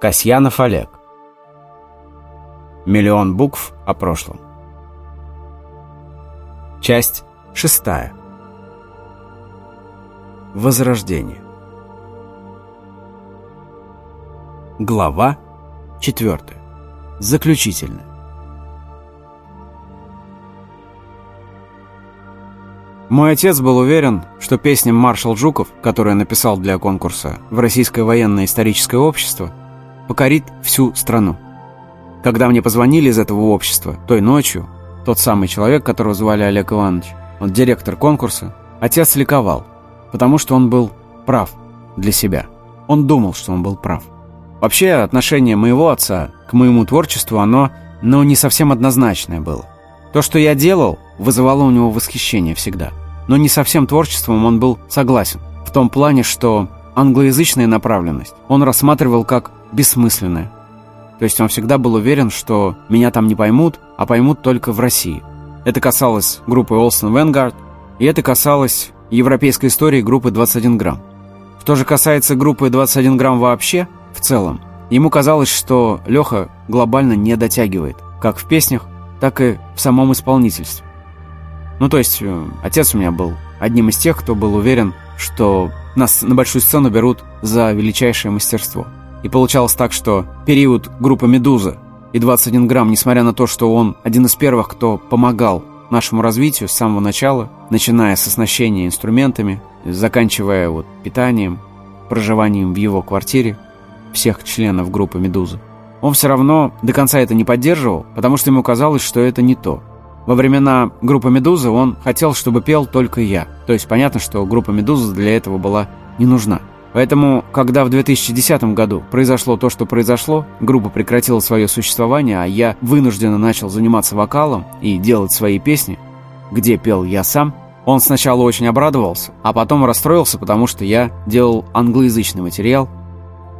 Касьянов Олег. Миллион букв о прошлом. Часть шестая. Возрождение. Глава четвертая. Заключительная. Мой отец был уверен, что песня «Маршал Жуков», которую написал для конкурса в Российское военно-историческое общество, покорит всю страну. Когда мне позвонили из этого общества, той ночью, тот самый человек, которого звали Олег Иванович, он директор конкурса, отец ликовал, потому что он был прав для себя. Он думал, что он был прав. Вообще, отношение моего отца к моему творчеству, оно, ну, не совсем однозначное было. То, что я делал, вызывало у него восхищение всегда. Но не совсем творчеством он был согласен. В том плане, что англоязычная направленность он рассматривал как бессмысленное. То есть он всегда был уверен, что меня там не поймут, а поймут только в России. Это касалось группы Олсен Венгард, и это касалось европейской истории группы 21 грамм. Что же касается группы 21 грамм вообще, в целом, ему казалось, что Леха глобально не дотягивает, как в песнях, так и в самом исполнительстве. Ну, то есть, э, отец у меня был одним из тех, кто был уверен, что нас на большую сцену берут за величайшее мастерство. И получалось так, что период группы «Медуза» и 21 грамм, несмотря на то, что он один из первых, кто помогал нашему развитию с самого начала, начиная с оснащения инструментами, заканчивая вот питанием, проживанием в его квартире всех членов группы «Медуза». Он все равно до конца это не поддерживал, потому что ему казалось, что это не то. Во времена группы «Медуза» он хотел, чтобы пел только я. То есть понятно, что группа «Медуза» для этого была не нужна. Поэтому, когда в 2010 году произошло то, что произошло, группа прекратила свое существование, а я вынужденно начал заниматься вокалом и делать свои песни, где пел я сам, он сначала очень обрадовался, а потом расстроился, потому что я делал англоязычный материал,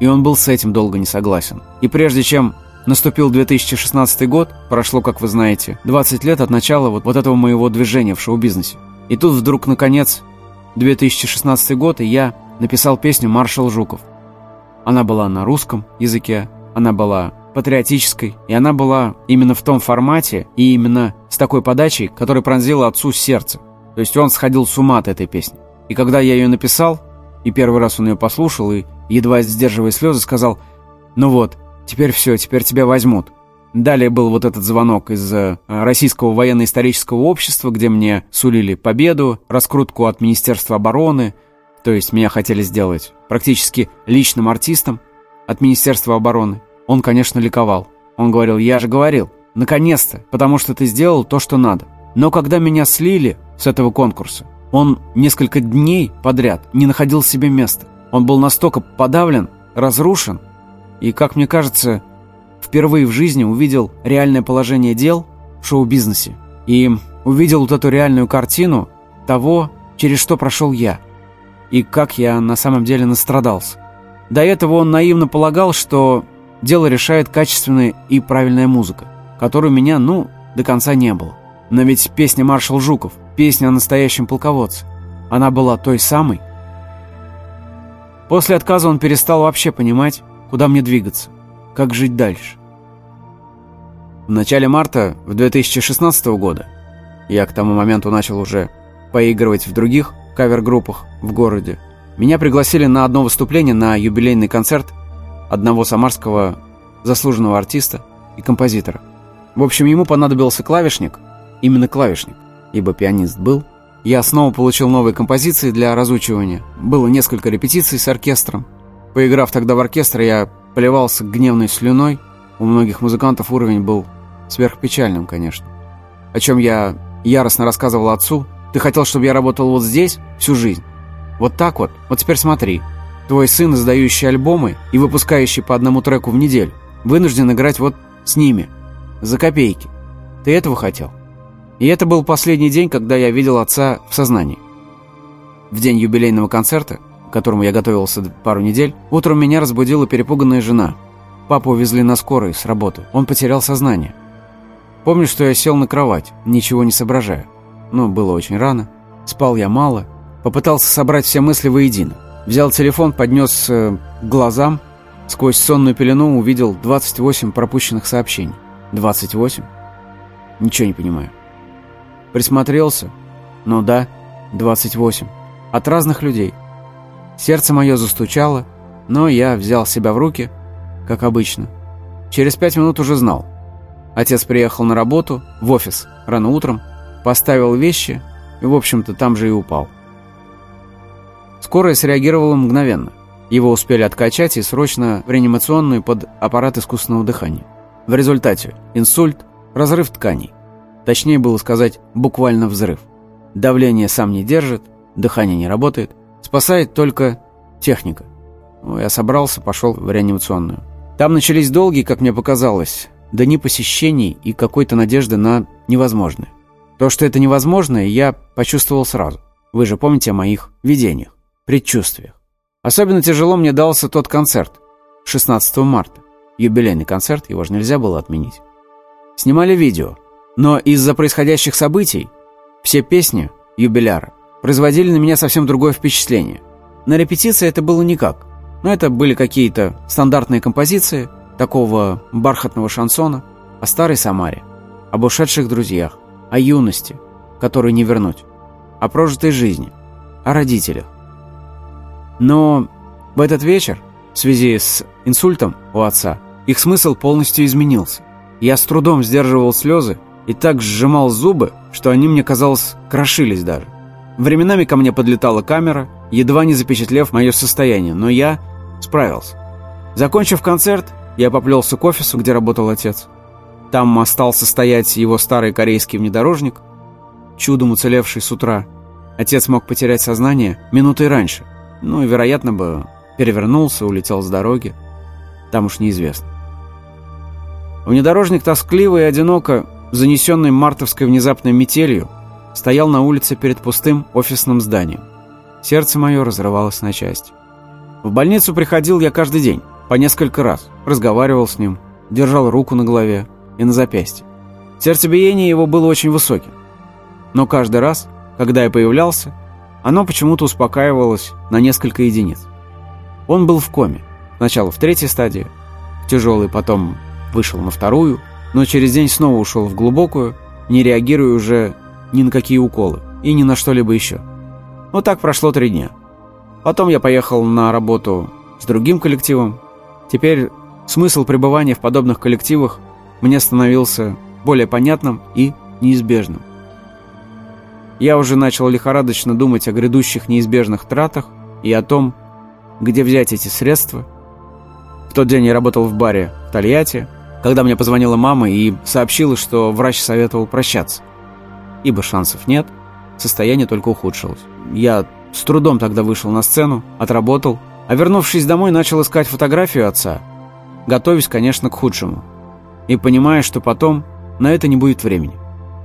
и он был с этим долго не согласен. И прежде чем наступил 2016 год, прошло, как вы знаете, 20 лет от начала вот, вот этого моего движения в шоу-бизнесе. И тут вдруг, наконец, 2016 год, и я написал песню «Маршал Жуков». Она была на русском языке, она была патриотической, и она была именно в том формате и именно с такой подачей, которая пронзила отцу сердце. То есть он сходил с ума от этой песни. И когда я ее написал, и первый раз он ее послушал, и, едва сдерживая слезы, сказал «Ну вот, теперь все, теперь тебя возьмут». Далее был вот этот звонок из э, Российского военно-исторического общества, где мне сулили победу, раскрутку от Министерства обороны – то есть меня хотели сделать практически личным артистом от Министерства обороны. Он, конечно, ликовал. Он говорил, я же говорил, наконец-то, потому что ты сделал то, что надо. Но когда меня слили с этого конкурса, он несколько дней подряд не находил себе места. Он был настолько подавлен, разрушен, и, как мне кажется, впервые в жизни увидел реальное положение дел в шоу-бизнесе. И увидел вот эту реальную картину того, через что прошел я – и как я на самом деле настрадался. До этого он наивно полагал, что дело решает качественная и правильная музыка, которой у меня, ну, до конца не было. Но ведь песня «Маршал Жуков», песня о настоящем полководце, она была той самой. После отказа он перестал вообще понимать, куда мне двигаться, как жить дальше. В начале марта в 2016 года я к тому моменту начал уже поигрывать в других кавер-группах в городе. Меня пригласили на одно выступление на юбилейный концерт одного самарского заслуженного артиста и композитора. В общем, ему понадобился клавишник, именно клавишник, ибо пианист был. Я снова получил новые композиции для разучивания. Было несколько репетиций с оркестром. Поиграв тогда в оркестр, я поливался гневной слюной. У многих музыкантов уровень был сверхпечальным, конечно. О чем я яростно рассказывал отцу, ты хотел, чтобы я работал вот здесь всю жизнь? Вот так вот? Вот теперь смотри. Твой сын, издающий альбомы и выпускающий по одному треку в неделю, вынужден играть вот с ними. За копейки. Ты этого хотел? И это был последний день, когда я видел отца в сознании. В день юбилейного концерта, к которому я готовился пару недель, утром меня разбудила перепуганная жена. Папу увезли на скорой с работы. Он потерял сознание. Помню, что я сел на кровать, ничего не соображая но было очень рано. Спал я мало. Попытался собрать все мысли воедино. Взял телефон, поднес э, к глазам Сквозь сонную пелену увидел 28 пропущенных сообщений. 28? Ничего не понимаю. Присмотрелся. Ну да, 28. От разных людей. Сердце мое застучало, но я взял себя в руки, как обычно. Через пять минут уже знал. Отец приехал на работу, в офис, рано утром, поставил вещи и, в общем-то, там же и упал. Скорая среагировала мгновенно. Его успели откачать и срочно в реанимационную под аппарат искусственного дыхания. В результате инсульт, разрыв тканей. Точнее было сказать, буквально взрыв. Давление сам не держит, дыхание не работает. Спасает только техника. Ну, я собрался, пошел в реанимационную. Там начались долгие, как мне показалось, дни посещений и какой-то надежды на невозможное. То, что это невозможное, я почувствовал сразу. Вы же помните о моих видениях, предчувствиях. Особенно тяжело мне дался тот концерт, 16 марта. Юбилейный концерт, его же нельзя было отменить. Снимали видео, но из-за происходящих событий все песни юбиляра производили на меня совсем другое впечатление. На репетиции это было никак. Но это были какие-то стандартные композиции такого бархатного шансона о старой Самаре, об ушедших друзьях, о юности, которую не вернуть, о прожитой жизни, о родителях. Но в этот вечер, в связи с инсультом у отца, их смысл полностью изменился. Я с трудом сдерживал слезы и так сжимал зубы, что они, мне казалось, крошились даже. Временами ко мне подлетала камера, едва не запечатлев мое состояние, но я справился. Закончив концерт, я поплелся к офису, где работал отец. Там остался стоять его старый корейский внедорожник, чудом уцелевший с утра. Отец мог потерять сознание минутой раньше, ну и, вероятно, бы перевернулся, улетел с дороги. Там уж неизвестно. Внедорожник тоскливо и одиноко, занесенный мартовской внезапной метелью, стоял на улице перед пустым офисным зданием. Сердце мое разрывалось на части. В больницу приходил я каждый день, по несколько раз, разговаривал с ним, держал руку на голове и на запястье. Сердцебиение его было очень высоким. Но каждый раз, когда я появлялся, оно почему-то успокаивалось на несколько единиц. Он был в коме. Сначала в третьей стадии, тяжелый, потом вышел на вторую, но через день снова ушел в глубокую, не реагируя уже ни на какие уколы и ни на что-либо еще. Вот так прошло три дня. Потом я поехал на работу с другим коллективом. Теперь смысл пребывания в подобных коллективах мне становился более понятным и неизбежным. Я уже начал лихорадочно думать о грядущих неизбежных тратах и о том, где взять эти средства. В тот день я работал в баре в Тольятти, когда мне позвонила мама и сообщила, что врач советовал прощаться. Ибо шансов нет, состояние только ухудшилось. Я с трудом тогда вышел на сцену, отработал, а вернувшись домой, начал искать фотографию отца, готовясь, конечно, к худшему. И понимая, что потом на это не будет времени.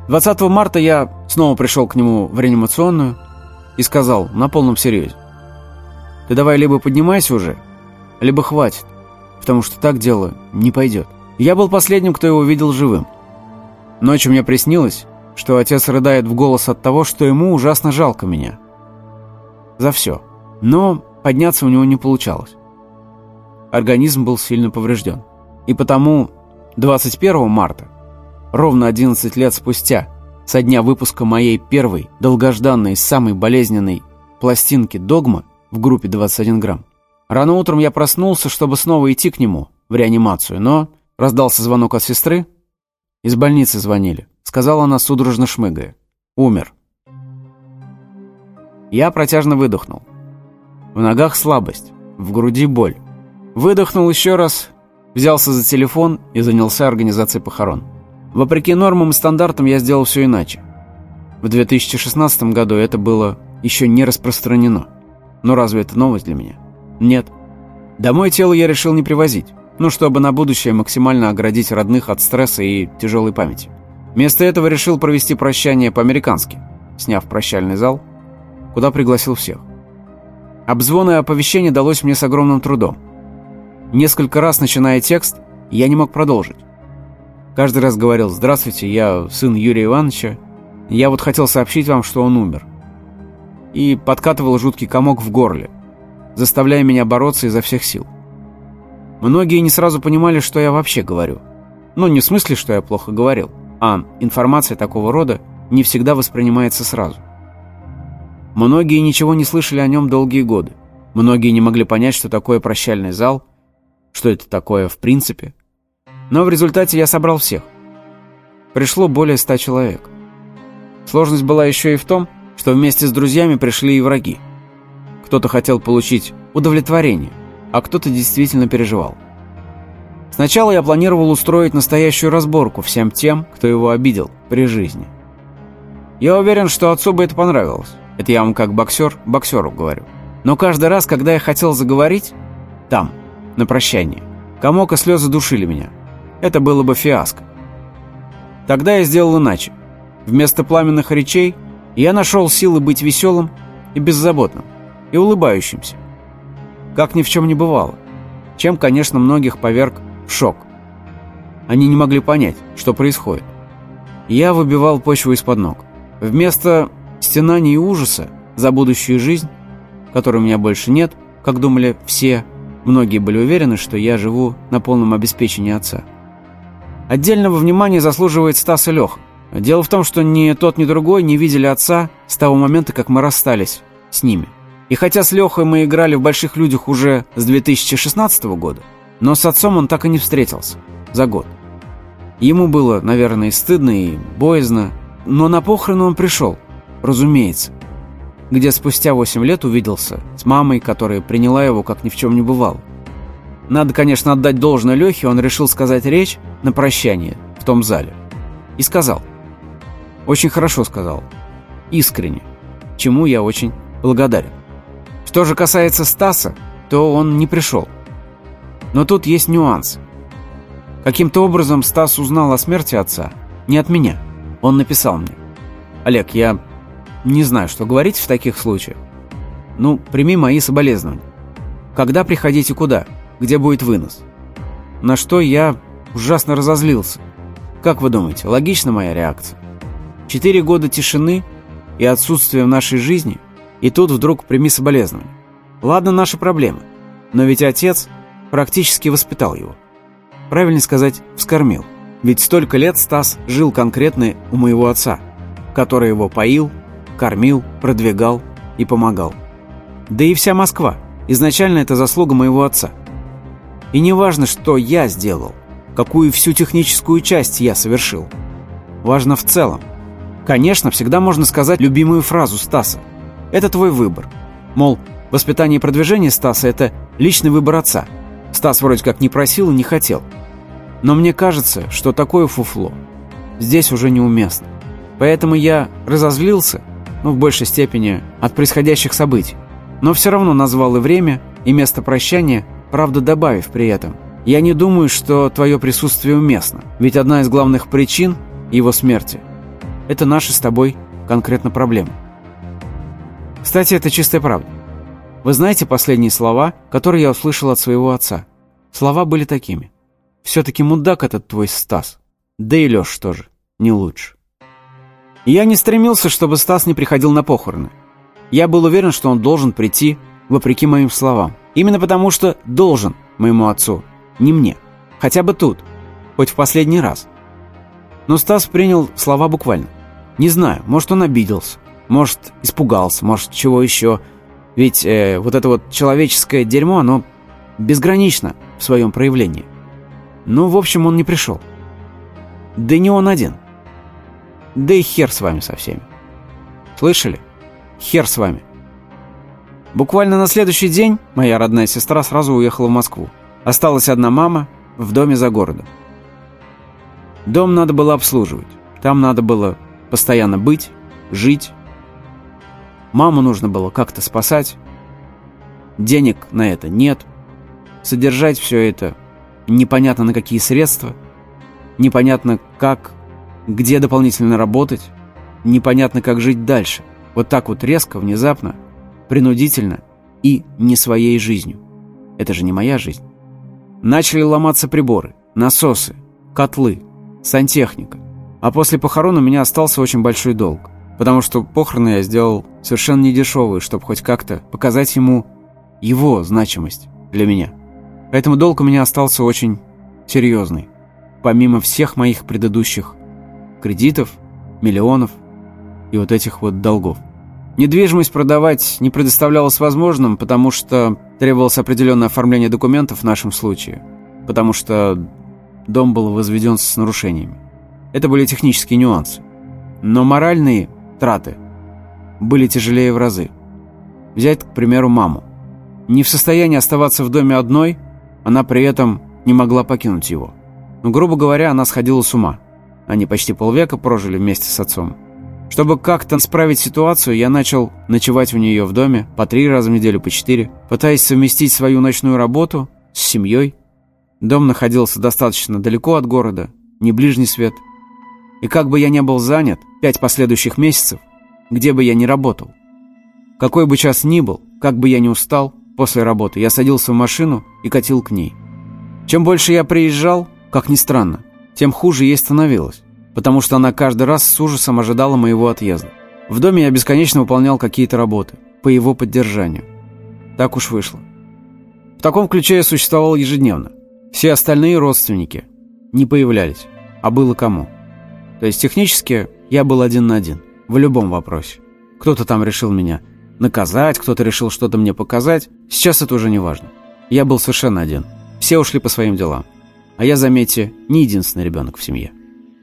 20 марта я снова пришел к нему в реанимационную и сказал на полном серьезе. «Ты давай либо поднимайся уже, либо хватит, потому что так дело не пойдет». Я был последним, кто его видел живым. Ночью мне приснилось, что отец рыдает в голос от того, что ему ужасно жалко меня. За все. Но подняться у него не получалось. Организм был сильно поврежден. И потому 21 марта ровно 11 лет спустя, со дня выпуска моей первой, долгожданной, самой болезненной пластинки «Догма» в группе 21 грамм. Рано утром я проснулся, чтобы снова идти к нему в реанимацию, но раздался звонок от сестры. Из больницы звонили. Сказала она, судорожно шмыгая. Умер. Я протяжно выдохнул. В ногах слабость, в груди боль. Выдохнул еще раз, взялся за телефон и занялся организацией похорон. Вопреки нормам и стандартам я сделал все иначе. В 2016 году это было еще не распространено. Но разве это новость для меня? Нет. Домой тело я решил не привозить. Ну, чтобы на будущее максимально оградить родных от стресса и тяжелой памяти. Вместо этого решил провести прощание по-американски, сняв прощальный зал, куда пригласил всех. Обзвон и оповещение далось мне с огромным трудом. Несколько раз, начиная текст, я не мог продолжить. Каждый раз говорил «Здравствуйте, я сын Юрия Ивановича. Я вот хотел сообщить вам, что он умер». И подкатывал жуткий комок в горле, заставляя меня бороться изо всех сил. Многие не сразу понимали, что я вообще говорю. Ну, не в смысле, что я плохо говорил, а информация такого рода не всегда воспринимается сразу. Многие ничего не слышали о нем долгие годы. Многие не могли понять, что такое прощальный зал, что это такое в принципе. Но в результате я собрал всех. Пришло более ста человек. Сложность была еще и в том, что вместе с друзьями пришли и враги. Кто-то хотел получить удовлетворение, а кто-то действительно переживал. Сначала я планировал устроить настоящую разборку всем тем, кто его обидел при жизни. Я уверен, что отцу бы это понравилось. Это я вам как боксер боксеру говорю. Но каждый раз, когда я хотел заговорить, там, на прощание, комок и слезы душили меня. Это было бы фиаско. Тогда я сделал иначе. Вместо пламенных речей я нашел силы быть веселым и беззаботным, и улыбающимся. Как ни в чем не бывало. Чем, конечно, многих поверг шок. Они не могли понять, что происходит. Я выбивал почву из-под ног. Вместо стенаний и ужаса за будущую жизнь, которой у меня больше нет, как думали все, многие были уверены, что я живу на полном обеспечении отца. Отдельного внимания заслуживает Стас и Леха. Дело в том, что ни тот, ни другой не видели отца с того момента, как мы расстались с ними. И хотя с Лехой мы играли в «Больших людях» уже с 2016 года, но с отцом он так и не встретился. За год. Ему было, наверное, стыдно, и боязно. Но на похороны он пришел, разумеется. Где спустя 8 лет увиделся с мамой, которая приняла его, как ни в чем не бывало. Надо, конечно, отдать должное Лехе, он решил сказать речь на прощание в том зале. И сказал. Очень хорошо сказал. Искренне. Чему я очень благодарен. Что же касается Стаса, то он не пришел. Но тут есть нюанс. Каким-то образом Стас узнал о смерти отца. Не от меня. Он написал мне. «Олег, я не знаю, что говорить в таких случаях. Ну, прими мои соболезнования. Когда приходить и куда? Где будет вынос?» На что я ужасно разозлился. Как вы думаете, логична моя реакция? Четыре года тишины и отсутствия в нашей жизни, и тут вдруг прими соболезнования. Ладно, наши проблемы, но ведь отец практически воспитал его. Правильно сказать, вскормил. Ведь столько лет Стас жил конкретно у моего отца, который его поил, кормил, продвигал и помогал. Да и вся Москва. Изначально это заслуга моего отца. И не важно, что я сделал, какую всю техническую часть я совершил. Важно в целом. Конечно, всегда можно сказать любимую фразу Стаса. Это твой выбор. Мол, воспитание и продвижение Стаса – это личный выбор отца – Стас вроде как не просил и не хотел. Но мне кажется, что такое фуфло здесь уже неуместно. Поэтому я разозлился, ну, в большей степени, от происходящих событий. Но все равно назвал и время, и место прощания, правда добавив при этом. Я не думаю, что твое присутствие уместно, ведь одна из главных причин его смерти – это наши с тобой конкретно проблемы. Кстати, это чистая правда. Вы знаете последние слова, которые я услышал от своего отца? Слова были такими. «Все-таки мудак этот твой Стас. Да и Леш тоже. Не лучше». Я не стремился, чтобы Стас не приходил на похороны. Я был уверен, что он должен прийти, вопреки моим словам. Именно потому, что должен моему отцу, не мне. Хотя бы тут, хоть в последний раз. Но Стас принял слова буквально. Не знаю, может, он обиделся, может, испугался, может, чего еще – ведь э, вот это вот человеческое дерьмо, оно безгранично в своем проявлении. Ну, в общем, он не пришел. Да не он один. Да и хер с вами со всеми. Слышали? Хер с вами. Буквально на следующий день моя родная сестра сразу уехала в Москву. Осталась одна мама в доме за городом. Дом надо было обслуживать. Там надо было постоянно быть, жить, Маму нужно было как-то спасать. Денег на это нет. Содержать все это непонятно на какие средства. Непонятно как, где дополнительно работать. Непонятно как жить дальше. Вот так вот резко, внезапно, принудительно и не своей жизнью. Это же не моя жизнь. Начали ломаться приборы, насосы, котлы, сантехника. А после похорон у меня остался очень большой долг потому что похороны я сделал совершенно недешевые, чтобы хоть как-то показать ему его значимость для меня. Поэтому долг у меня остался очень серьезный, помимо всех моих предыдущих кредитов, миллионов и вот этих вот долгов. Недвижимость продавать не предоставлялось возможным, потому что требовалось определенное оформление документов в нашем случае, потому что дом был возведен с нарушениями. Это были технические нюансы. Но моральные траты были тяжелее в разы. Взять, к примеру, маму. Не в состоянии оставаться в доме одной, она при этом не могла покинуть его. Но, грубо говоря, она сходила с ума. Они почти полвека прожили вместе с отцом. Чтобы как-то исправить ситуацию, я начал ночевать у нее в доме по три раза в неделю, по четыре, пытаясь совместить свою ночную работу с семьей. Дом находился достаточно далеко от города, не ближний свет. И как бы я ни был занят, пять последующих месяцев, где бы я ни работал, какой бы час ни был, как бы я ни устал, после работы я садился в машину и катил к ней. Чем больше я приезжал, как ни странно, тем хуже ей становилось потому что она каждый раз с ужасом ожидала моего отъезда. В доме я бесконечно выполнял какие-то работы по его поддержанию. Так уж вышло. В таком ключе я существовал ежедневно. Все остальные родственники не появлялись, а было кому. То есть технически я был один на один, в любом вопросе. Кто-то там решил меня наказать, кто-то решил что-то мне показать. Сейчас это уже не важно. Я был совершенно один. Все ушли по своим делам. А я, заметьте, не единственный ребенок в семье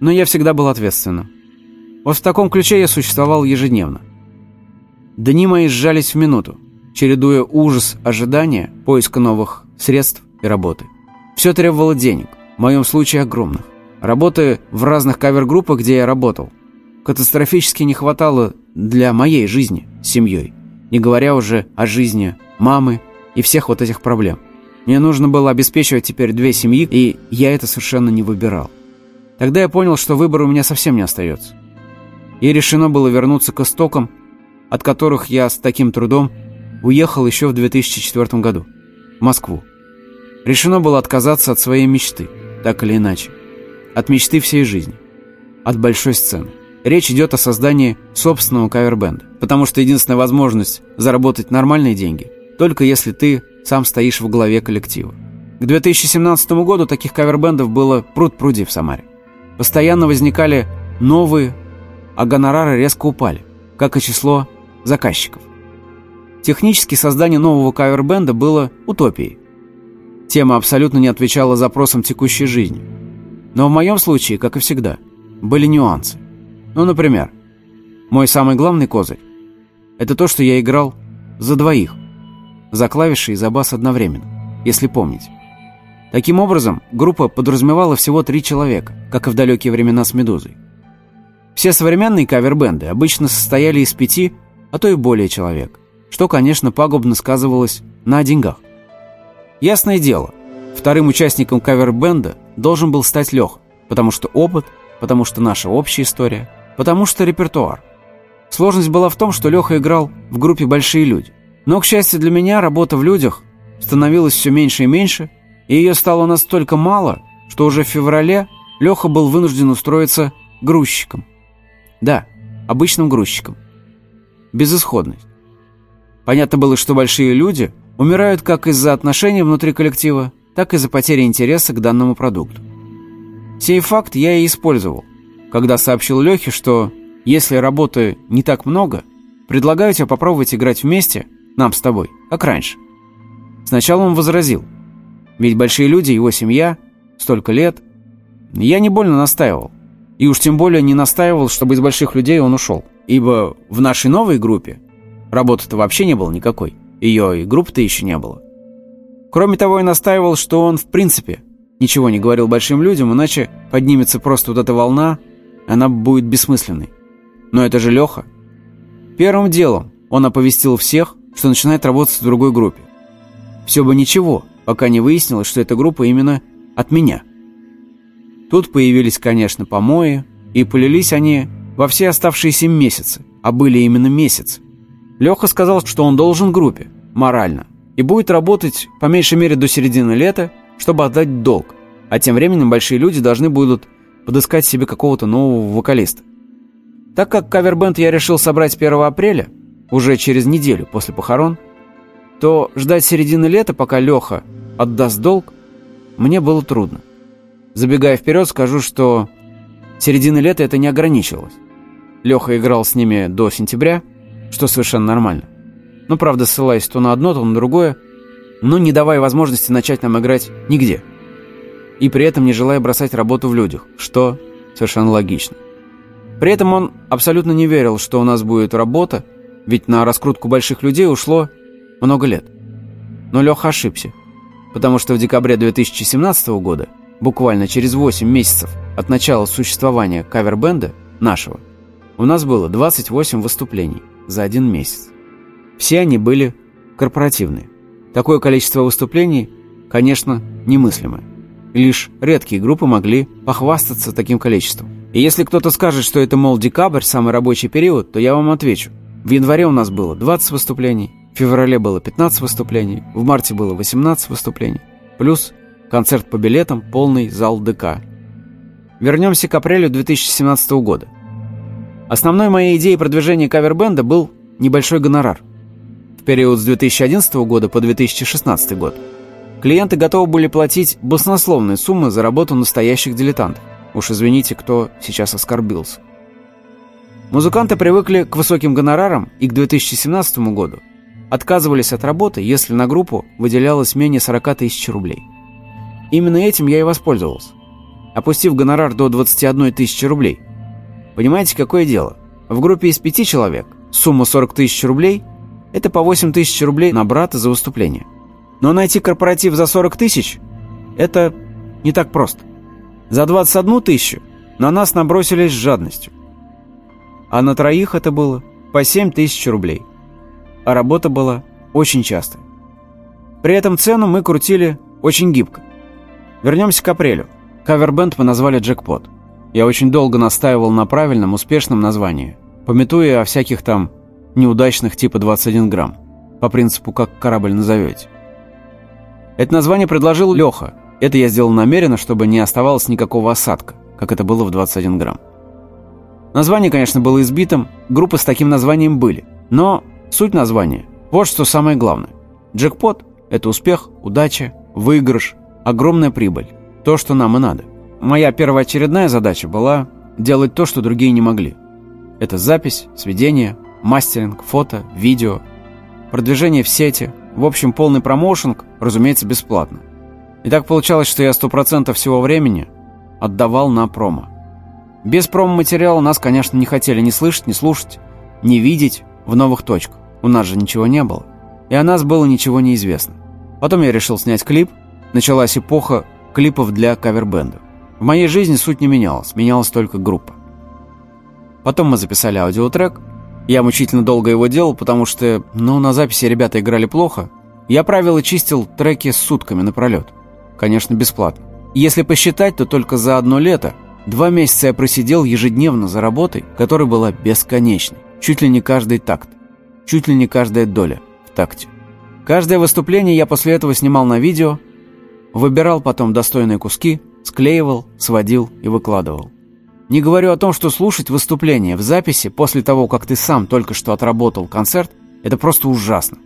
но я всегда был ответственным. Вот в таком ключе я существовал ежедневно. Дни мои сжались в минуту, чередуя ужас ожидания, поиска новых средств и работы. Все требовало денег, в моем случае огромных. Работы в разных кавер-группах, где я работал, катастрофически не хватало для моей жизни с семьей, не говоря уже о жизни мамы и всех вот этих проблем. Мне нужно было обеспечивать теперь две семьи, и я это совершенно не выбирал. Тогда я понял, что выбора у меня совсем не остается. И решено было вернуться к истокам, от которых я с таким трудом уехал еще в 2004 году, в Москву. Решено было отказаться от своей мечты, так или иначе. От мечты всей жизни. От большой сцены. Речь идет о создании собственного кавербенда, потому что единственная возможность заработать нормальные деньги только если ты сам стоишь в главе коллектива. К 2017 году таких кавербендов было пруд-пруди в Самаре. Постоянно возникали новые, а гонорары резко упали, как и число заказчиков. Технически создание нового кавербенда было утопией. Тема абсолютно не отвечала запросам текущей жизни. Но в моем случае, как и всегда, были нюансы. Ну, например, мой самый главный козырь – это то, что я играл за двоих, за клавиши и за бас одновременно, если помните. Таким образом, группа подразумевала всего три человека, как и в далекие времена с «Медузой». Все современные кавербенды обычно состояли из пяти, а то и более человек, что, конечно, пагубно сказывалось на деньгах. Ясное дело, вторым участником кавербенда должен был стать Леха, потому что опыт, потому что наша общая история, потому что репертуар. Сложность была в том, что Леха играл в группе «Большие люди». Но, к счастью для меня, работа в людях становилась все меньше и меньше – и ее стало настолько мало, что уже в феврале Леха был вынужден устроиться грузчиком. Да, обычным грузчиком. Безысходность. Понятно было, что большие люди умирают как из-за отношений внутри коллектива, так и из-за потери интереса к данному продукту. Сей факт я и использовал, когда сообщил Лехе, что если работы не так много, предлагаю тебе попробовать играть вместе, нам с тобой, как раньше. Сначала он возразил – ведь большие люди, его семья, столько лет. Я не больно настаивал. И уж тем более не настаивал, чтобы из больших людей он ушел. Ибо в нашей новой группе работы-то вообще не было никакой. Ее и группы-то еще не было. Кроме того, я настаивал, что он в принципе ничего не говорил большим людям, иначе поднимется просто вот эта волна, она будет бессмысленной. Но это же Леха. Первым делом он оповестил всех, что начинает работать в другой группе. Все бы ничего, пока не выяснилось, что эта группа именно от меня. Тут появились, конечно, помои, и полились они во все оставшиеся месяцы, а были именно месяцы. Леха сказал, что он должен группе, морально, и будет работать по меньшей мере до середины лета, чтобы отдать долг, а тем временем большие люди должны будут подыскать себе какого-то нового вокалиста. Так как кавербенд я решил собрать 1 апреля, уже через неделю после похорон, то ждать середины лета, пока Леха отдаст долг, мне было трудно. Забегая вперед, скажу, что середины лета это не ограничивалось. Леха играл с ними до сентября, что совершенно нормально. Ну, правда, ссылаясь то на одно, то на другое, но не давая возможности начать нам играть нигде. И при этом не желая бросать работу в людях, что совершенно логично. При этом он абсолютно не верил, что у нас будет работа, ведь на раскрутку больших людей ушло много лет. Но Леха ошибся, потому что в декабре 2017 года, буквально через 8 месяцев от начала существования кавербенда нашего, у нас было 28 выступлений за один месяц. Все они были корпоративные. Такое количество выступлений, конечно, немыслимое. Лишь редкие группы могли похвастаться таким количеством. И если кто-то скажет, что это, мол, декабрь, самый рабочий период, то я вам отвечу. В январе у нас было 20 выступлений, в феврале было 15 выступлений, в марте было 18 выступлений, плюс концерт по билетам, полный зал ДК. Вернемся к апрелю 2017 года. Основной моей идеей продвижения кавербенда был небольшой гонорар. В период с 2011 года по 2016 год клиенты готовы были платить баснословные суммы за работу настоящих дилетантов. Уж извините, кто сейчас оскорбился. Музыканты привыкли к высоким гонорарам и к 2017 году отказывались от работы, если на группу выделялось менее 40 тысяч рублей. Именно этим я и воспользовался, опустив гонорар до 21 тысячи рублей. Понимаете, какое дело? В группе из пяти человек сумма 40 тысяч рублей – это по 8 тысяч рублей на брата за выступление. Но найти корпоратив за 40 тысяч – это не так просто. За 21 тысячу на нас набросились с жадностью а на троих это было по 7 тысяч рублей. А работа была очень частая. При этом цену мы крутили очень гибко. Вернемся к апрелю. Кавербенд мы назвали «Джекпот». Я очень долго настаивал на правильном, успешном названии, пометуя о всяких там неудачных типа 21 грамм, по принципу «как корабль назовете». Это название предложил Леха. Это я сделал намеренно, чтобы не оставалось никакого осадка, как это было в 21 грамм. Название, конечно, было избитым, группы с таким названием были. Но суть названия – вот что самое главное. Джекпот – это успех, удача, выигрыш, огромная прибыль. То, что нам и надо. Моя первоочередная задача была делать то, что другие не могли. Это запись, сведение, мастеринг, фото, видео, продвижение в сети, в общем, полный промоушенг, разумеется, бесплатно. И так получалось, что я 100% всего времени отдавал на промо. Без промо-материала нас, конечно, не хотели ни слышать, ни слушать, ни видеть в новых точках. У нас же ничего не было. И о нас было ничего не известно. Потом я решил снять клип. Началась эпоха клипов для кавербенда. В моей жизни суть не менялась, менялась только группа. Потом мы записали аудиотрек. Я мучительно долго его делал, потому что, ну, на записи ребята играли плохо. Я правил и чистил треки сутками напролет. Конечно, бесплатно. Если посчитать, то только за одно лето Два месяца я просидел ежедневно за работой, которая была бесконечной. Чуть ли не каждый такт. Чуть ли не каждая доля в такте. Каждое выступление я после этого снимал на видео, выбирал потом достойные куски, склеивал, сводил и выкладывал. Не говорю о том, что слушать выступление в записи после того, как ты сам только что отработал концерт, это просто ужасно.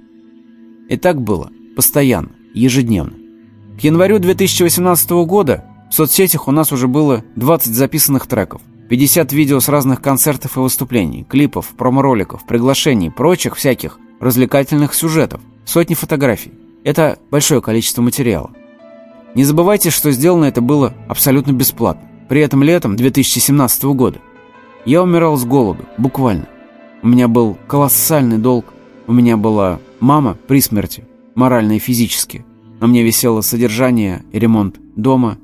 И так было, постоянно, ежедневно. К январю 2018 года в соцсетях у нас уже было 20 записанных треков, 50 видео с разных концертов и выступлений, клипов, промо-роликов, приглашений, прочих всяких развлекательных сюжетов, сотни фотографий. Это большое количество материала. Не забывайте, что сделано это было абсолютно бесплатно. При этом летом 2017 года я умирал с голоду, буквально. У меня был колоссальный долг, у меня была мама при смерти, морально и физически. На мне висело содержание и ремонт дома,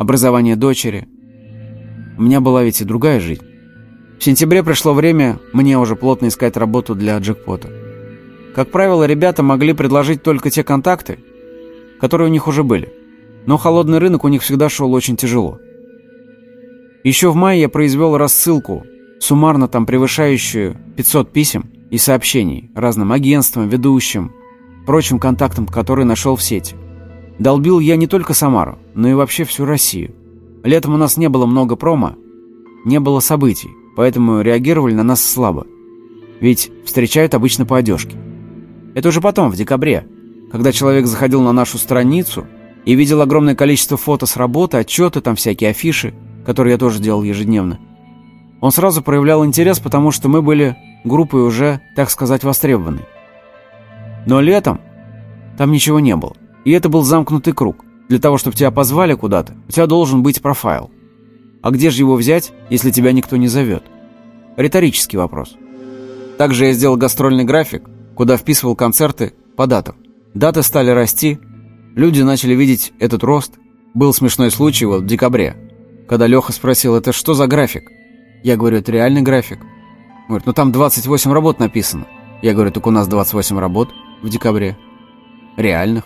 образование дочери. У меня была ведь и другая жизнь. В сентябре пришло время мне уже плотно искать работу для джекпота. Как правило, ребята могли предложить только те контакты, которые у них уже были. Но холодный рынок у них всегда шел очень тяжело. Еще в мае я произвел рассылку, суммарно там превышающую 500 писем и сообщений разным агентствам, ведущим, прочим контактам, которые нашел в сети. Долбил я не только Самару, но и вообще всю Россию. Летом у нас не было много промо, не было событий, поэтому реагировали на нас слабо. Ведь встречают обычно по одежке. Это уже потом, в декабре, когда человек заходил на нашу страницу и видел огромное количество фото с работы, отчеты, там всякие афиши, которые я тоже делал ежедневно, он сразу проявлял интерес, потому что мы были группой уже, так сказать, востребованной. Но летом там ничего не было. И это был замкнутый круг. Для того, чтобы тебя позвали куда-то, у тебя должен быть профайл. А где же его взять, если тебя никто не зовет? Риторический вопрос. Также я сделал гастрольный график, куда вписывал концерты по датам. Даты стали расти, люди начали видеть этот рост. Был смешной случай вот в декабре, когда Леха спросил, это что за график? Я говорю, это реальный график. Говорит, ну там 28 работ написано. Я говорю, так у нас 28 работ в декабре. Реальных.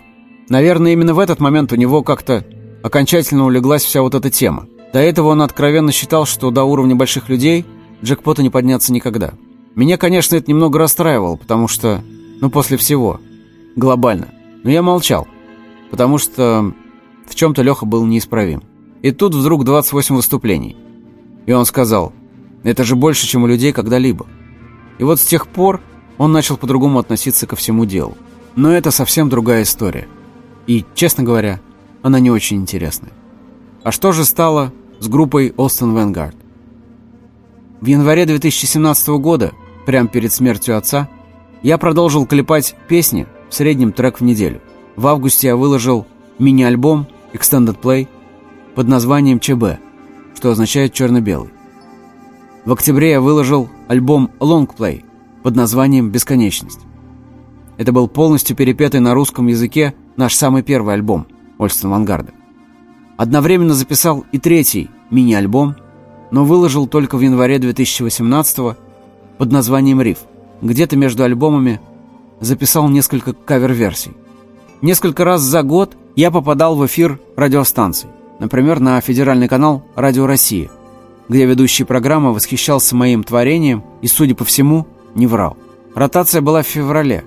Наверное, именно в этот момент у него как-то окончательно улеглась вся вот эта тема. До этого он откровенно считал, что до уровня больших людей джекпота не подняться никогда. Меня, конечно, это немного расстраивало, потому что, ну, после всего, глобально. Но я молчал, потому что в чем-то Леха был неисправим. И тут вдруг 28 выступлений. И он сказал, это же больше, чем у людей когда-либо. И вот с тех пор он начал по-другому относиться ко всему делу. Но это совсем другая история. И, честно говоря, она не очень интересная. А что же стало с группой Austin Vanguard? В январе 2017 года, прямо перед смертью отца, я продолжил клепать песни, в среднем трек в неделю. В августе я выложил мини-альбом Extended Play под названием ЧБ, что означает «черно-белый». В октябре я выложил альбом Long Play под названием «Бесконечность». Это был полностью перепетый на русском языке наш самый первый альбом Ольстон Вангарда. Одновременно записал и третий мини-альбом, но выложил только в январе 2018 под названием «Риф». Где-то между альбомами записал несколько кавер-версий. Несколько раз за год я попадал в эфир радиостанций, например, на федеральный канал «Радио Россия», где ведущий программы восхищался моим творением и, судя по всему, не врал. Ротация была в феврале,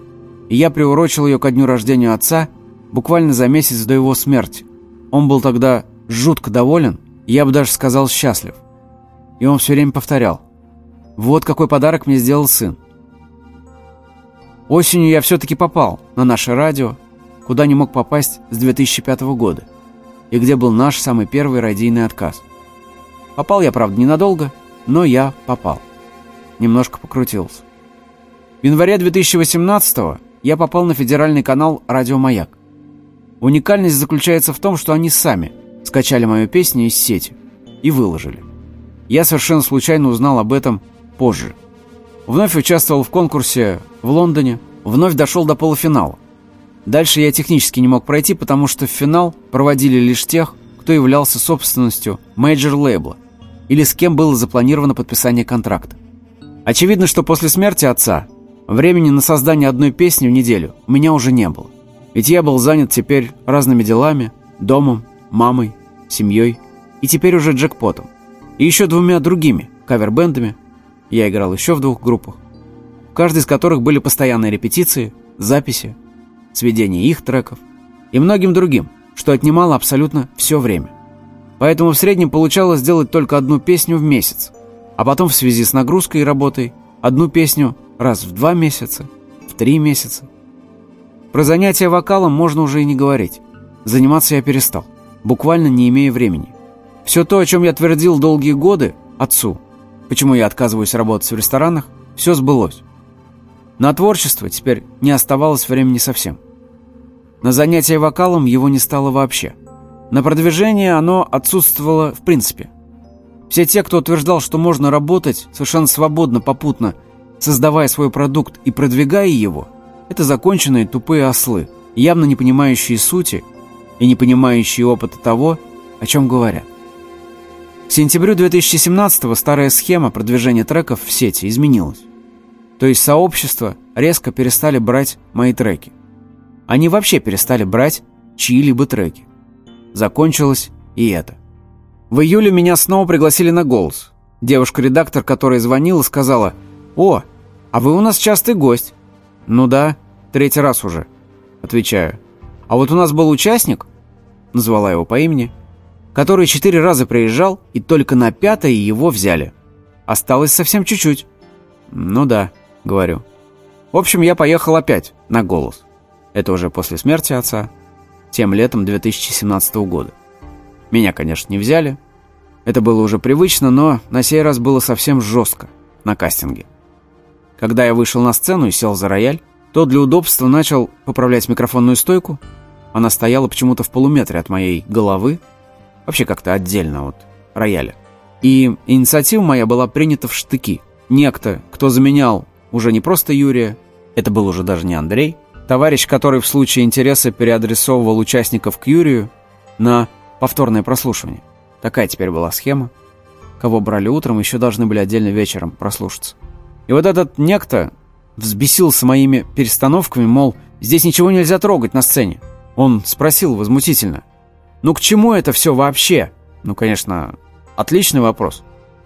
и я приурочил ее ко дню рождения отца буквально за месяц до его смерти. Он был тогда жутко доволен, я бы даже сказал счастлив. И он все время повторял. Вот какой подарок мне сделал сын. Осенью я все-таки попал на наше радио, куда не мог попасть с 2005 года, и где был наш самый первый радийный отказ. Попал я, правда, ненадолго, но я попал. Немножко покрутился. В январе 2018 я попал на федеральный канал «Радио Маяк». Уникальность заключается в том, что они сами скачали мою песню из сети и выложили. Я совершенно случайно узнал об этом позже. Вновь участвовал в конкурсе в Лондоне, вновь дошел до полуфинала. Дальше я технически не мог пройти, потому что в финал проводили лишь тех, кто являлся собственностью мейджор-лейбла или с кем было запланировано подписание контракта. Очевидно, что после смерти отца времени на создание одной песни в неделю у меня уже не было. Ведь я был занят теперь разными делами, домом, мамой, семьей и теперь уже джекпотом. И еще двумя другими кавер-бендами. Я играл еще в двух группах, в каждой из которых были постоянные репетиции, записи, сведения их треков и многим другим, что отнимало абсолютно все время. Поэтому в среднем получалось сделать только одну песню в месяц, а потом в связи с нагрузкой и работой одну песню раз в два месяца, в три месяца. Про занятия вокалом можно уже и не говорить. Заниматься я перестал, буквально не имея времени. Все то, о чем я твердил долгие годы отцу, почему я отказываюсь работать в ресторанах, все сбылось. На творчество теперь не оставалось времени совсем. На занятия вокалом его не стало вообще. На продвижение оно отсутствовало в принципе. Все те, кто утверждал, что можно работать совершенно свободно, попутно, создавая свой продукт и продвигая его, это законченные тупые ослы, явно не понимающие сути и не понимающие опыта того, о чем говорят. К сентябрю 2017-го старая схема продвижения треков в сети изменилась. То есть сообщества резко перестали брать мои треки. Они вообще перестали брать чьи-либо треки. Закончилось и это. В июле меня снова пригласили на голос. Девушка-редактор, которая звонила, сказала, «О, а вы у нас частый гость». «Ну да, третий раз уже», — отвечаю. «А вот у нас был участник», — назвала его по имени, который четыре раза приезжал, и только на пятое его взяли. Осталось совсем чуть-чуть. «Ну да», — говорю. В общем, я поехал опять на голос. Это уже после смерти отца, тем летом 2017 года. Меня, конечно, не взяли. Это было уже привычно, но на сей раз было совсем жестко на кастинге. Когда я вышел на сцену и сел за рояль, то для удобства начал поправлять микрофонную стойку. Она стояла почему-то в полуметре от моей головы, вообще как-то отдельно от рояля. И инициатива моя была принята в штыки. Некто, кто заменял уже не просто Юрия, это был уже даже не Андрей, товарищ, который в случае интереса переадресовывал участников к Юрию на повторное прослушивание. Такая теперь была схема. Кого брали утром, еще должны были отдельно вечером прослушаться. И вот этот некто взбесился моими перестановками, мол, здесь ничего нельзя трогать на сцене. Он спросил возмутительно, ну к чему это все вообще? Ну, конечно, отличный вопрос.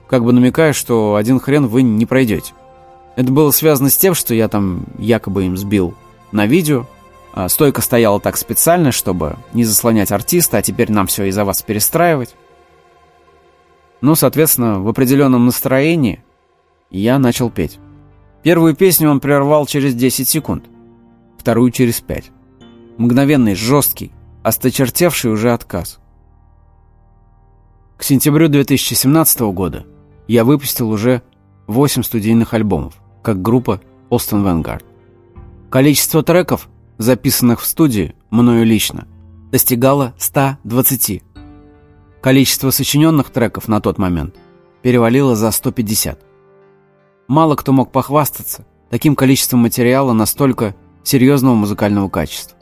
Как бы намекая, что один хрен вы не пройдете. Это было связано с тем, что я там якобы им сбил на видео. А стойка стояла так специально, чтобы не заслонять артиста, а теперь нам все из-за вас перестраивать. Ну, соответственно, в определенном настроении я начал петь. Первую песню он прервал через 10 секунд, вторую через 5. Мгновенный, жесткий, осточертевший уже отказ. К сентябрю 2017 года я выпустил уже 8 студийных альбомов, как группа Austin Vanguard. Количество треков, записанных в студии мною лично, достигало 120. Количество сочиненных треков на тот момент перевалило за 150. Мало кто мог похвастаться таким количеством материала настолько серьезного музыкального качества.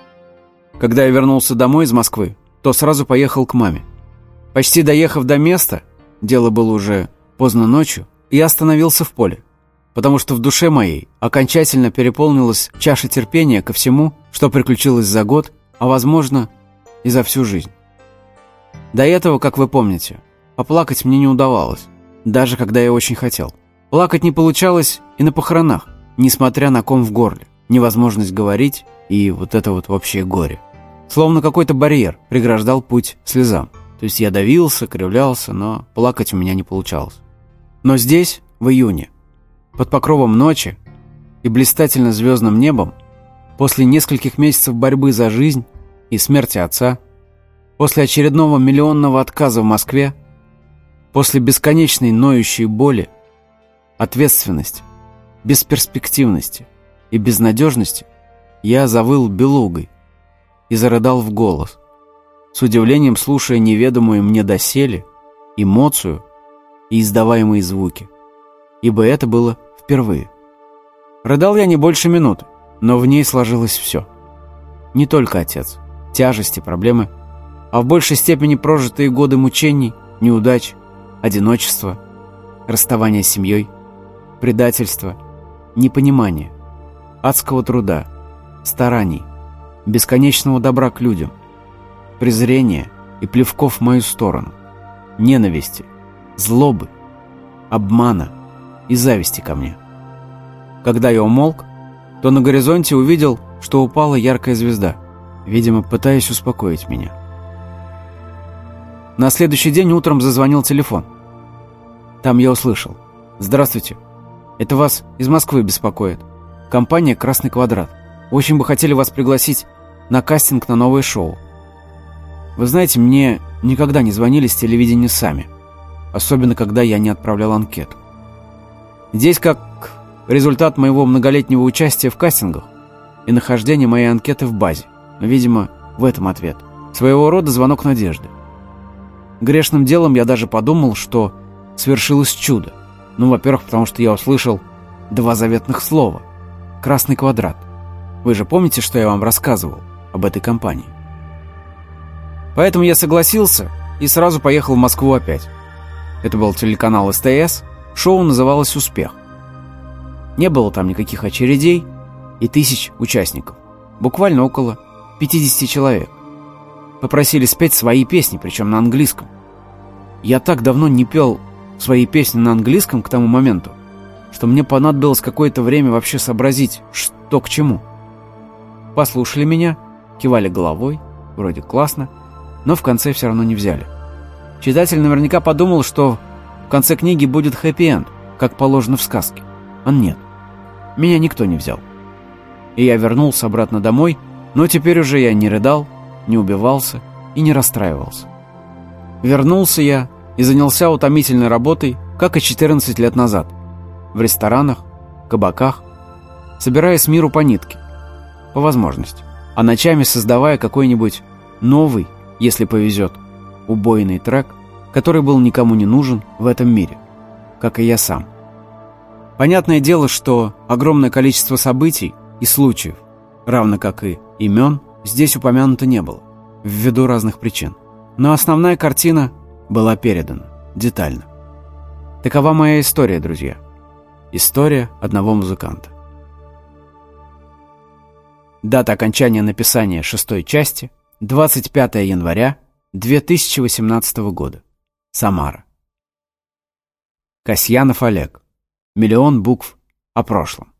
Когда я вернулся домой из Москвы, то сразу поехал к маме. Почти доехав до места, дело было уже поздно ночью, я остановился в поле потому что в душе моей окончательно переполнилась чаша терпения ко всему, что приключилось за год, а, возможно, и за всю жизнь. До этого, как вы помните, поплакать мне не удавалось, даже когда я очень хотел. Плакать не получалось и на похоронах, несмотря на ком в горле, невозможность говорить и вот это вот общее горе. Словно какой-то барьер преграждал путь слезам. То есть я давился, кривлялся, но плакать у меня не получалось. Но здесь, в июне, под покровом ночи и блистательно звездным небом, после нескольких месяцев борьбы за жизнь и смерти отца, после очередного миллионного отказа в Москве, после бесконечной ноющей боли, ответственности, бесперспективности и безнадежности, я завыл белугой и зарыдал в голос, с удивлением слушая неведомую мне доселе эмоцию и издаваемые звуки, ибо это было впервые. Рыдал я не больше минуты, но в ней сложилось все. Не только отец, тяжести, проблемы, а в большей степени прожитые годы мучений, неудач, одиночества, расставания с семьей, предательства, непонимания, адского труда, стараний, бесконечного добра к людям, презрения и плевков в мою сторону, ненависти, злобы, обмана – и зависти ко мне. Когда я умолк, то на горизонте увидел, что упала яркая звезда, видимо, пытаясь успокоить меня. На следующий день утром зазвонил телефон. Там я услышал. «Здравствуйте. Это вас из Москвы беспокоит. Компания «Красный квадрат». Очень бы хотели вас пригласить на кастинг на новое шоу. Вы знаете, мне никогда не звонили с телевидения сами. Особенно, когда я не отправлял анкету. Здесь как результат моего многолетнего участия в кастингах и нахождения моей анкеты в базе. Видимо, в этом ответ. Своего рода звонок надежды. Грешным делом я даже подумал, что свершилось чудо. Ну, во-первых, потому что я услышал два заветных слова. «Красный квадрат». Вы же помните, что я вам рассказывал об этой компании? Поэтому я согласился и сразу поехал в Москву опять. Это был телеканал СТС, Шоу называлось «Успех». Не было там никаких очередей и тысяч участников. Буквально около 50 человек. Попросили спеть свои песни, причем на английском. Я так давно не пел свои песни на английском к тому моменту, что мне понадобилось какое-то время вообще сообразить, что к чему. Послушали меня, кивали головой, вроде классно, но в конце все равно не взяли. Читатель наверняка подумал, что в конце книги будет хэппи-энд, как положено в сказке. А нет. Меня никто не взял. И я вернулся обратно домой Но теперь уже я не рыдал, не убивался и не расстраивался. Вернулся я и занялся утомительной работой, как и 14 лет назад. В ресторанах, кабаках, собирая с миру по нитке. По возможности. А ночами создавая какой-нибудь новый, если повезет, убойный трек, который был никому не нужен в этом мире, как и я сам. Понятное дело, что огромное количество событий и случаев, равно как и имен, здесь упомянуто не было, ввиду разных причин. Но основная картина была передана, детально. Такова моя история, друзья. История одного музыканта. Дата окончания написания шестой части – 25 января 2018 года. Самара. Касьянов Олег. Миллион букв о прошлом.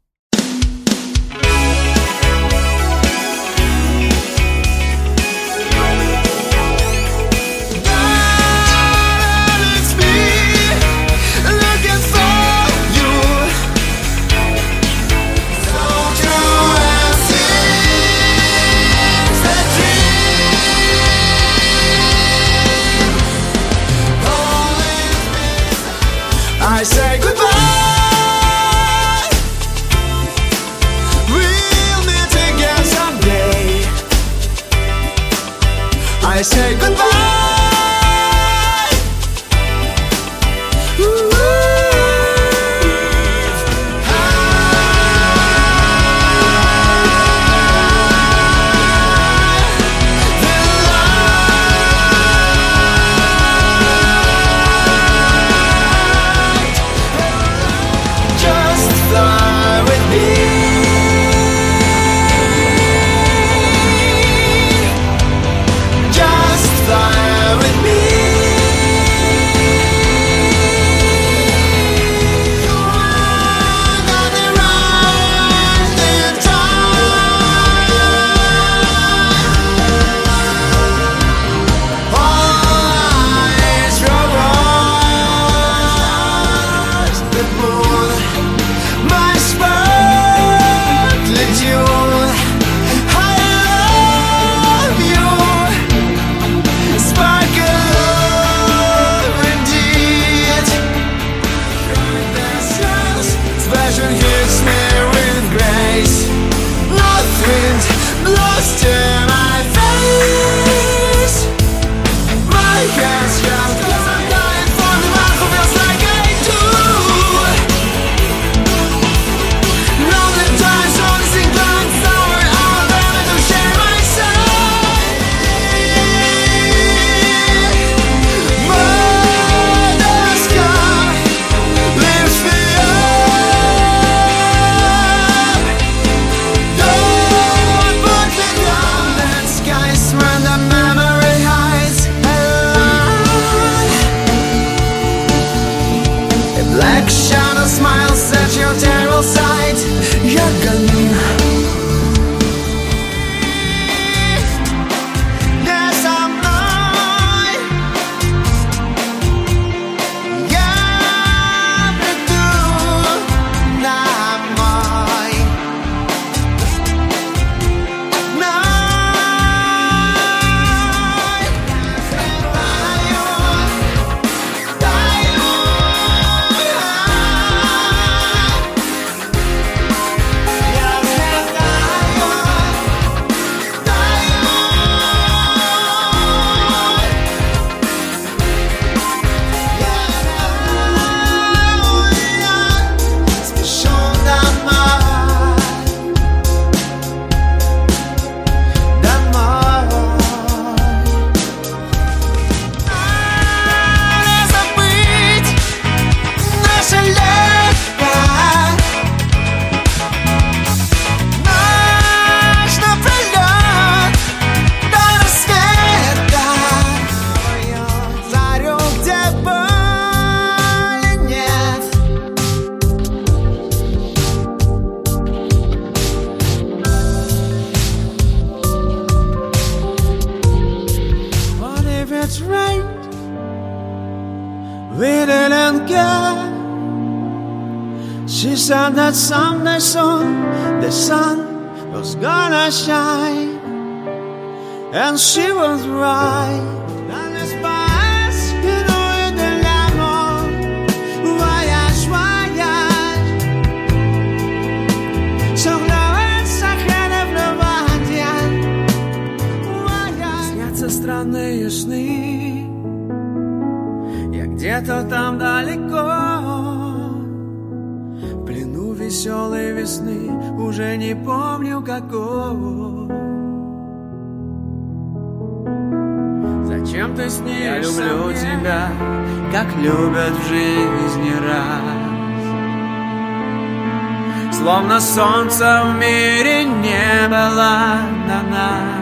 Солнца в мире не было до нас.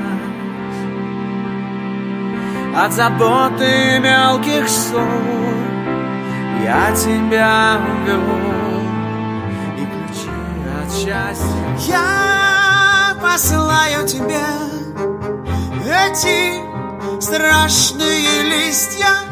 От заботы мелких слов Я тебя увел И ключи от счастья Я посылаю тебе Эти страшные листья.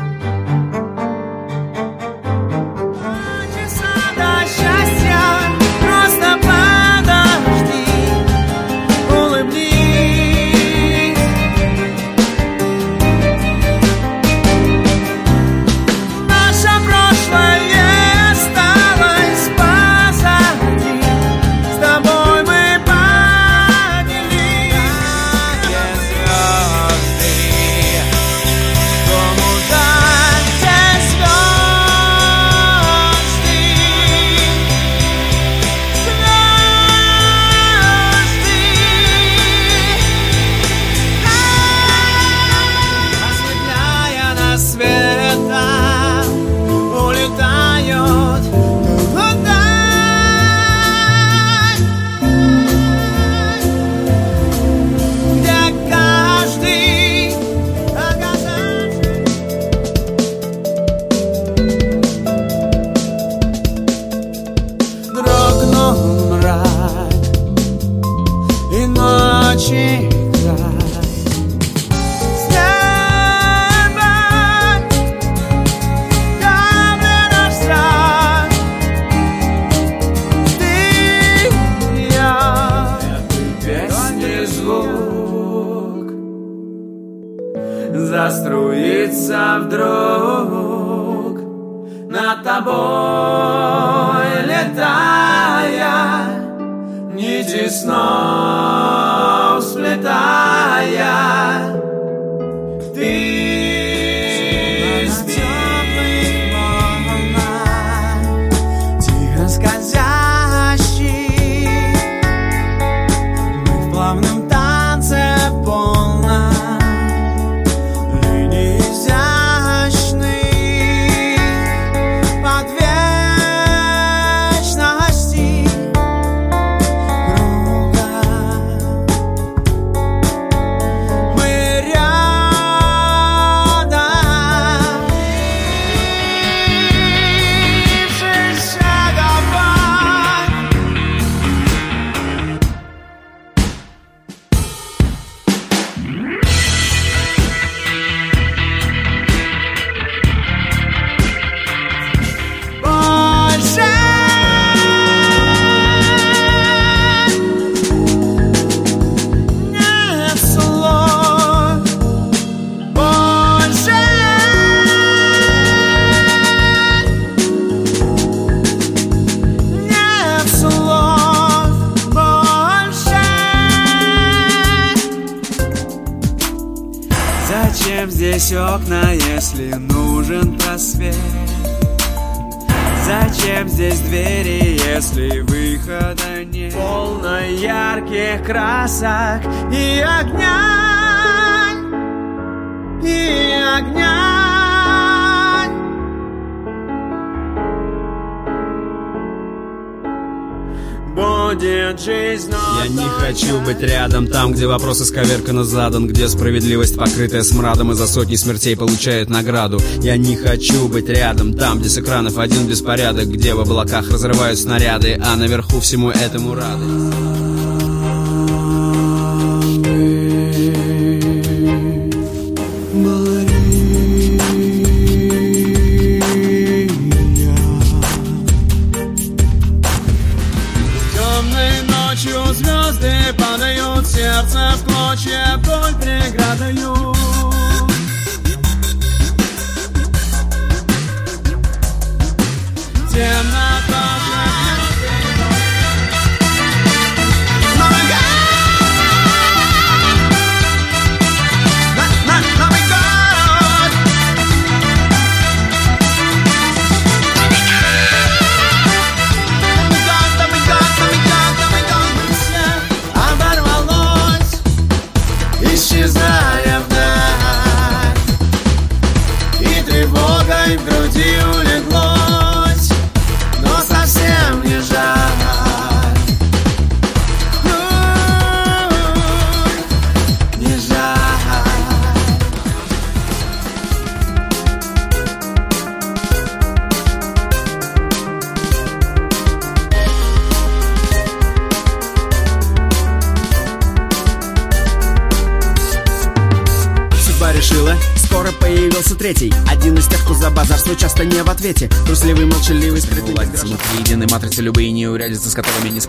где вопрос исковерканно задан, где справедливость, покрытая смрадом, и за сотни смертей получает награду. Я не хочу быть рядом, там, где с экранов один беспорядок, где в облаках разрывают снаряды, а наверху всему этому рады.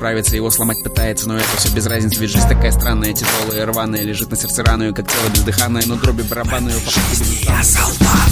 Справится, его сломать пытается Но это все без разницы, ведь жизнь такая странная Тяжелая рваная, лежит на сердце раную Как тело бездыханное, но дроби барабанную Я солдат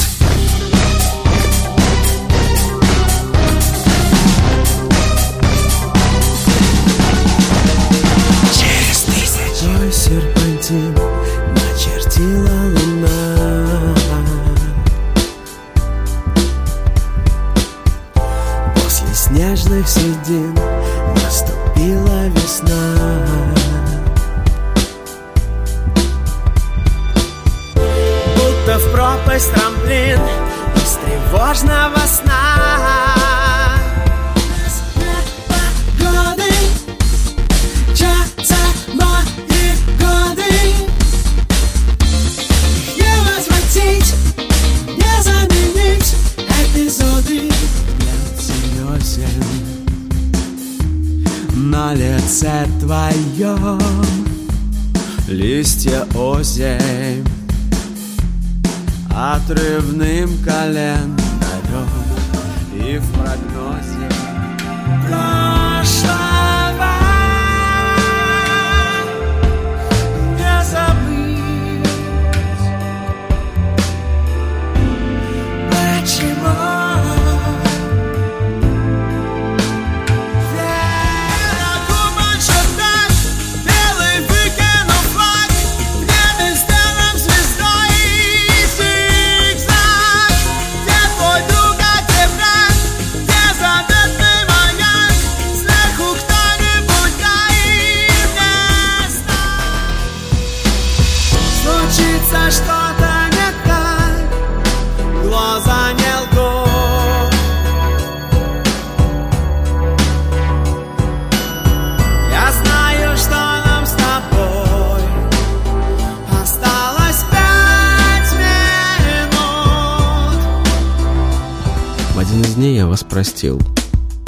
простил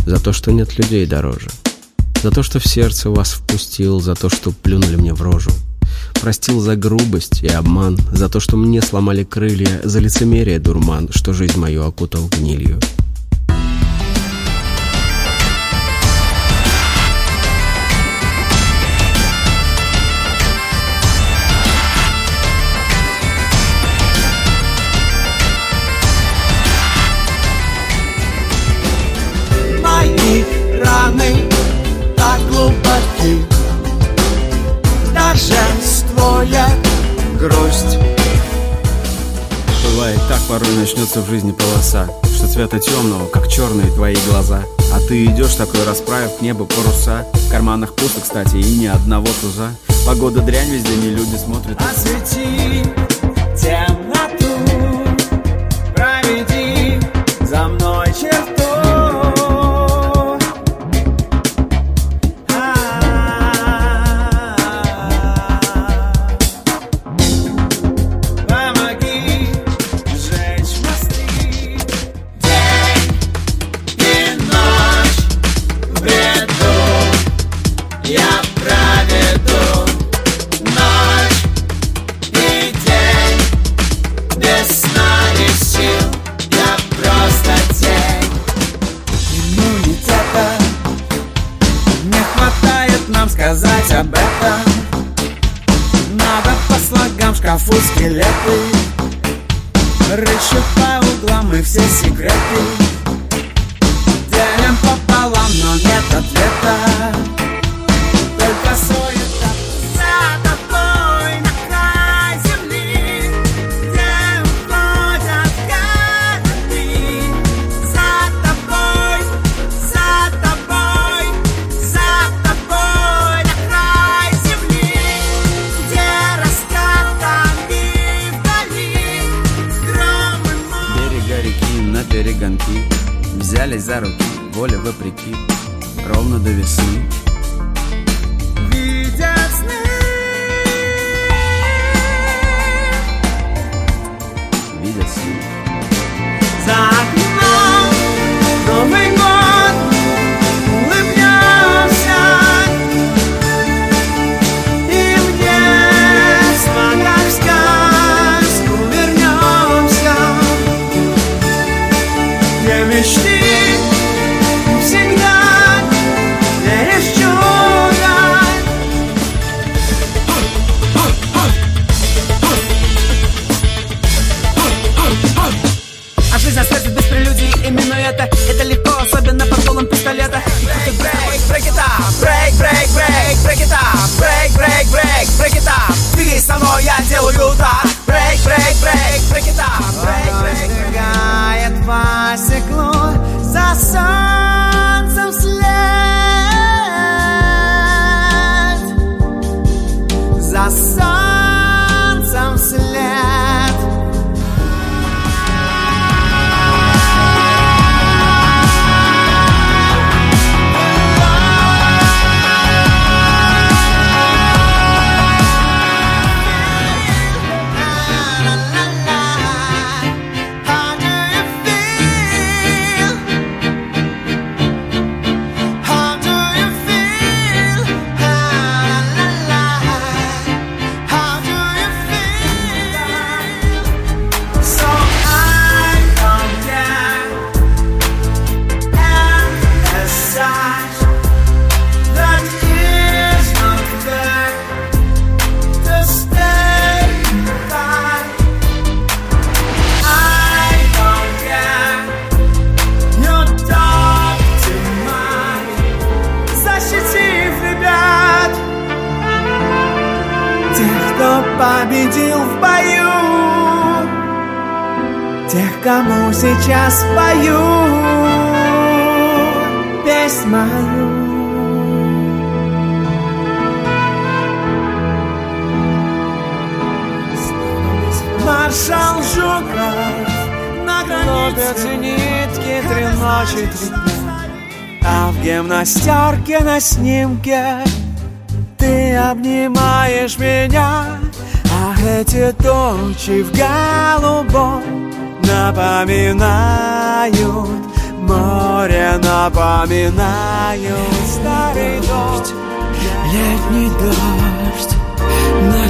За то, что нет людей дороже. За то, что в сердце вас впустил. За то, что плюнули мне в рожу. Простил за грубость и обман. За то, что мне сломали крылья. За лицемерие дурман Что жизнь мою окутал гнилью так, порой начнется в жизни полоса Что цвета темного, как черные твои глаза. А ты идешь такой, расправив к небу паруса. В карманах пусто, кстати, и ни одного туза. Погода дрянь, везде не люди смотрят. Освети темноту Проведи за мной нам сказать об этом. Надо по слогам в шкафу скелеты. Рыщут по углам и все секреты. Делим пополам, но нет ответа за руки, воля вопреки Ровно до весны. Видят сны. Видят сны. За окном up Брейк, брейк, брейк, break it up Брейк, брейк, брейк, break it up Двигай со мной, я делаю так Брейк, брейк, брейк, break it up Брейк, брейк, Сбегает по стеклу За солнцем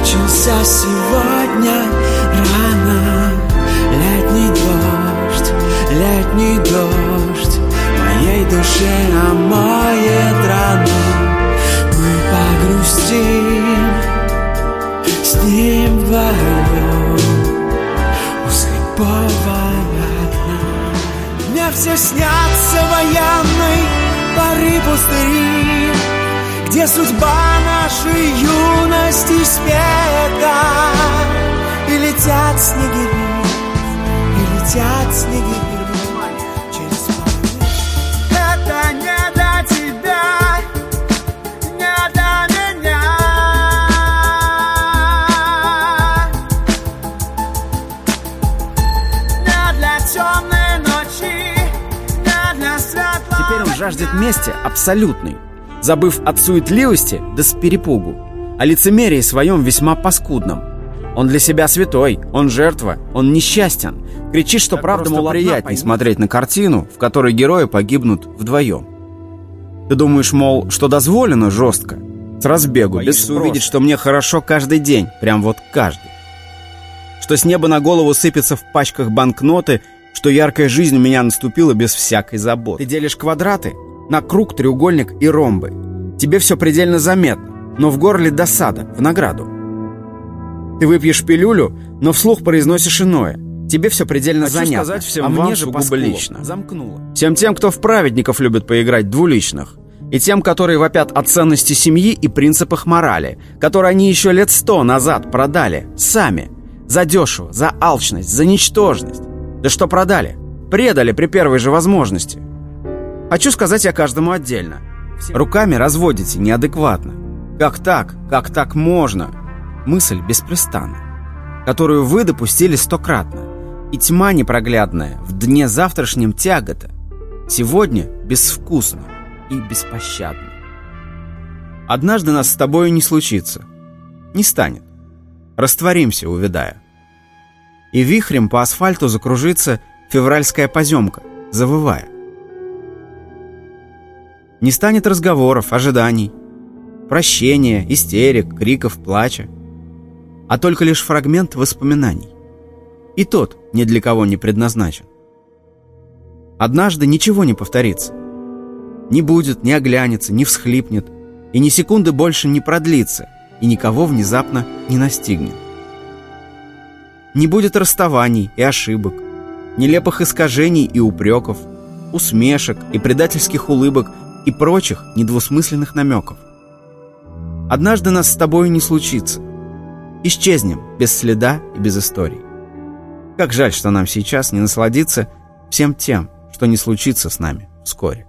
Начался сегодня рано. Летний дождь, летний дождь. Моей душе омоет рану Мы погрустим с ним вдвоем. У слепого окна Мне все снятся военной поры пустыри где судьба нашей юности спета И летят снегири, и летят снегири Теперь он жаждет мести абсолютной, забыв от суетливости да с перепугу, о лицемерии своем весьма паскудном. Он для себя святой, он жертва, он несчастен. Кричит, что правда, мол, приятнее смотреть на картину, в которой герои погибнут вдвоем. Ты думаешь, мол, что дозволено жестко? С разбегу, без спроса. увидеть, что мне хорошо каждый день, прям вот каждый. Что с неба на голову сыпятся в пачках банкноты, что яркая жизнь у меня наступила без всякой заботы. Ты делишь квадраты на круг, треугольник и ромбы. Тебе все предельно заметно, но в горле досада, в награду. Ты выпьешь пилюлю, но вслух произносишь иное. Тебе все предельно Хочу занятно. сказать всем а мне же лично. Замкнуло. Всем тем, кто в праведников любит поиграть двуличных. И тем, которые вопят о ценности семьи и принципах морали, которые они еще лет сто назад продали, сами. За дешево, за алчность, за ничтожность. Да что продали? Предали при первой же возможности. Хочу сказать я каждому отдельно. Руками разводите неадекватно. Как так? Как так можно? Мысль беспрестанна, которую вы допустили стократно. И тьма непроглядная в дне завтрашнем тягота. Сегодня безвкусно и беспощадно. Однажды нас с тобою не случится. Не станет. Растворимся, увядая. И вихрем по асфальту закружится февральская поземка, завывая. Не станет разговоров, ожиданий, прощения, истерик, криков, плача, а только лишь фрагмент воспоминаний. И тот ни для кого не предназначен. Однажды ничего не повторится. Не будет, не оглянется, не всхлипнет, и ни секунды больше не продлится, и никого внезапно не настигнет. Не будет расставаний и ошибок, нелепых искажений и упреков, усмешек и предательских улыбок и прочих недвусмысленных намеков. Однажды нас с тобою не случится. Исчезнем без следа и без историй. Как жаль, что нам сейчас не насладиться всем тем, что не случится с нами вскоре.